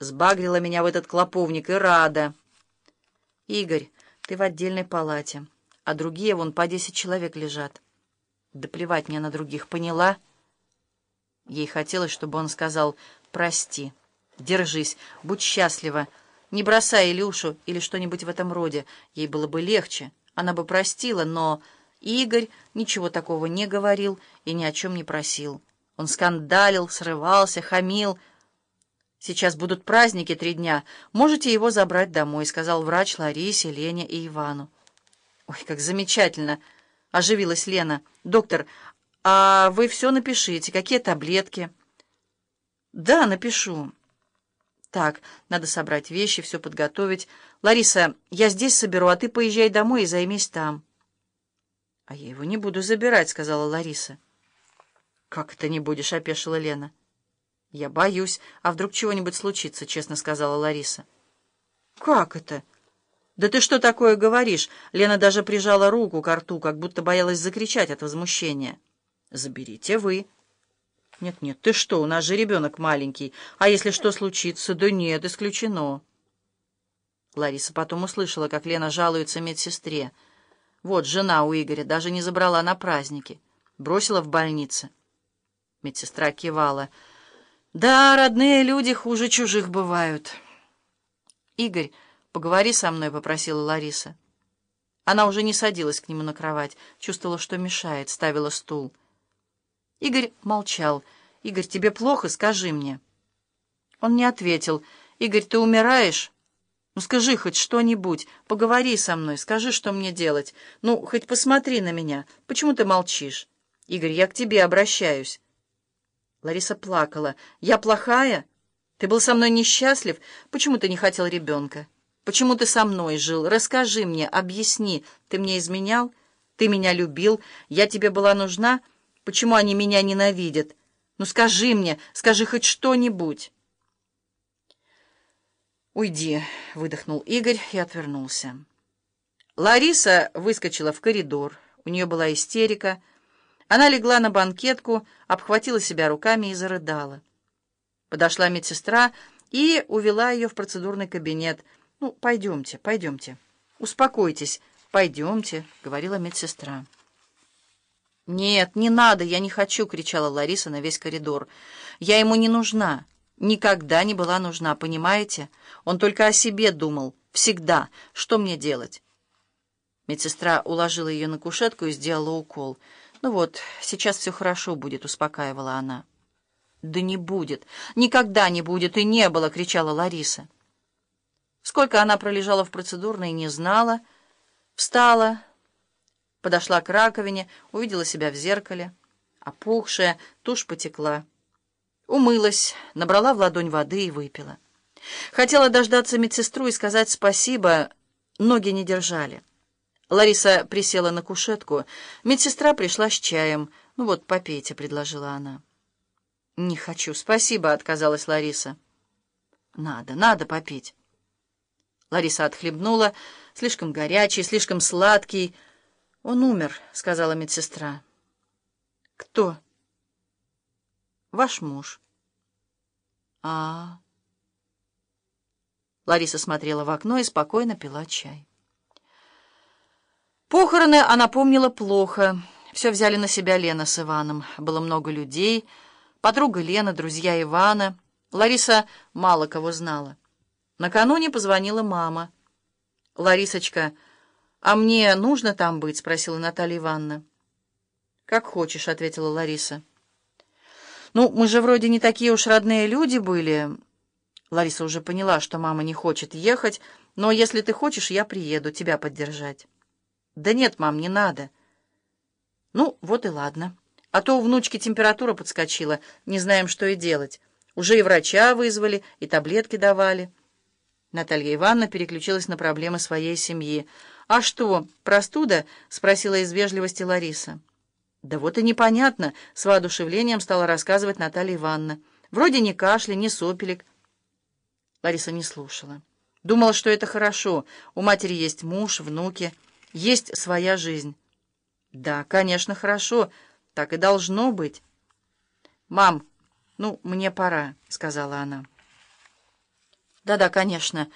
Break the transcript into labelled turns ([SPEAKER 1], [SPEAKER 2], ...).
[SPEAKER 1] Сбагрила меня в этот клоповник и рада. Игорь, ты в отдельной палате, а другие вон по десять человек лежат. Да плевать мне на других, поняла? Ей хотелось, чтобы он сказал «прости». Держись, будь счастлива. Не бросай Илюшу или что-нибудь в этом роде. Ей было бы легче. Она бы простила, но Игорь ничего такого не говорил и ни о чем не просил. Он скандалил, срывался, хамил. «Сейчас будут праздники три дня. Можете его забрать домой», — сказал врач Ларисе, Лене и Ивану. «Ой, как замечательно!» — оживилась Лена. «Доктор, а вы все напишите. Какие таблетки?» «Да, напишу». Так, надо собрать вещи, все подготовить. Лариса, я здесь соберу, а ты поезжай домой и займись там. А я его не буду забирать, сказала Лариса. Как это не будешь, опешила Лена. Я боюсь, а вдруг чего-нибудь случится, честно сказала Лариса. Как это? Да ты что такое говоришь? Лена даже прижала руку к рту, как будто боялась закричать от возмущения. Заберите вы. «Нет-нет, ты что, у нас же ребенок маленький. А если что случится? Да нет, исключено». Лариса потом услышала, как Лена жалуется медсестре. Вот, жена у Игоря даже не забрала на праздники. Бросила в больнице. Медсестра кивала. «Да, родные люди хуже чужих бывают». «Игорь, поговори со мной», — попросила Лариса. Она уже не садилась к нему на кровать, чувствовала, что мешает, ставила стул. Игорь молчал. «Игорь, тебе плохо? Скажи мне». Он не ответил. «Игорь, ты умираешь?» «Ну скажи хоть что-нибудь, поговори со мной, скажи, что мне делать. Ну, хоть посмотри на меня. Почему ты молчишь?» «Игорь, я к тебе обращаюсь». Лариса плакала. «Я плохая? Ты был со мной несчастлив? Почему ты не хотел ребенка? Почему ты со мной жил? Расскажи мне, объясни. Ты мне изменял? Ты меня любил? Я тебе была нужна?» Почему они меня ненавидят? Ну скажи мне, скажи хоть что-нибудь. «Уйди», — выдохнул Игорь и отвернулся. Лариса выскочила в коридор. У нее была истерика. Она легла на банкетку, обхватила себя руками и зарыдала. Подошла медсестра и увела ее в процедурный кабинет. «Ну, пойдемте, пойдемте. Успокойтесь, пойдемте», — говорила медсестра. «Нет, не надо, я не хочу!» — кричала Лариса на весь коридор. «Я ему не нужна. Никогда не была нужна, понимаете? Он только о себе думал. Всегда. Что мне делать?» Медсестра уложила ее на кушетку и сделала укол. «Ну вот, сейчас все хорошо будет», — успокаивала она. «Да не будет. Никогда не будет и не было!» — кричала Лариса. Сколько она пролежала в процедурной, не знала. Встала, Подошла к раковине, увидела себя в зеркале. Опухшая, тушь потекла. Умылась, набрала в ладонь воды и выпила. Хотела дождаться медсестру и сказать спасибо, ноги не держали. Лариса присела на кушетку. Медсестра пришла с чаем. «Ну вот, попейте», — предложила она. «Не хочу, спасибо», — отказалась Лариса. «Надо, надо попить». Лариса отхлебнула. Слишком горячий, слишком сладкий, — «Он умер», — сказала медсестра. «Кто?» «Ваш муж». А, -а, Лариса смотрела в окно и спокойно пила чай. Похороны она помнила плохо. Все взяли на себя Лена с Иваном. Было много людей. Подруга Лена, друзья Ивана. Лариса мало кого знала. Накануне позвонила мама. «Ларисочка...» «А мне нужно там быть?» — спросила Наталья Ивановна. «Как хочешь», — ответила Лариса. «Ну, мы же вроде не такие уж родные люди были». Лариса уже поняла, что мама не хочет ехать, но если ты хочешь, я приеду тебя поддержать. «Да нет, мам, не надо». «Ну, вот и ладно. А то у внучки температура подскочила, не знаем, что и делать. Уже и врача вызвали, и таблетки давали». Наталья Ивановна переключилась на проблемы своей семьи. «А что, простуда?» — спросила из вежливости Лариса. «Да вот и непонятно», — с воодушевлением стала рассказывать Наталья Ивановна. «Вроде ни кашля, ни сопелек». Лариса не слушала. Думала, что это хорошо. У матери есть муж, внуки, есть своя жизнь. «Да, конечно, хорошо. Так и должно быть». «Мам, ну, мне пора», — сказала она. Да-да, конечно.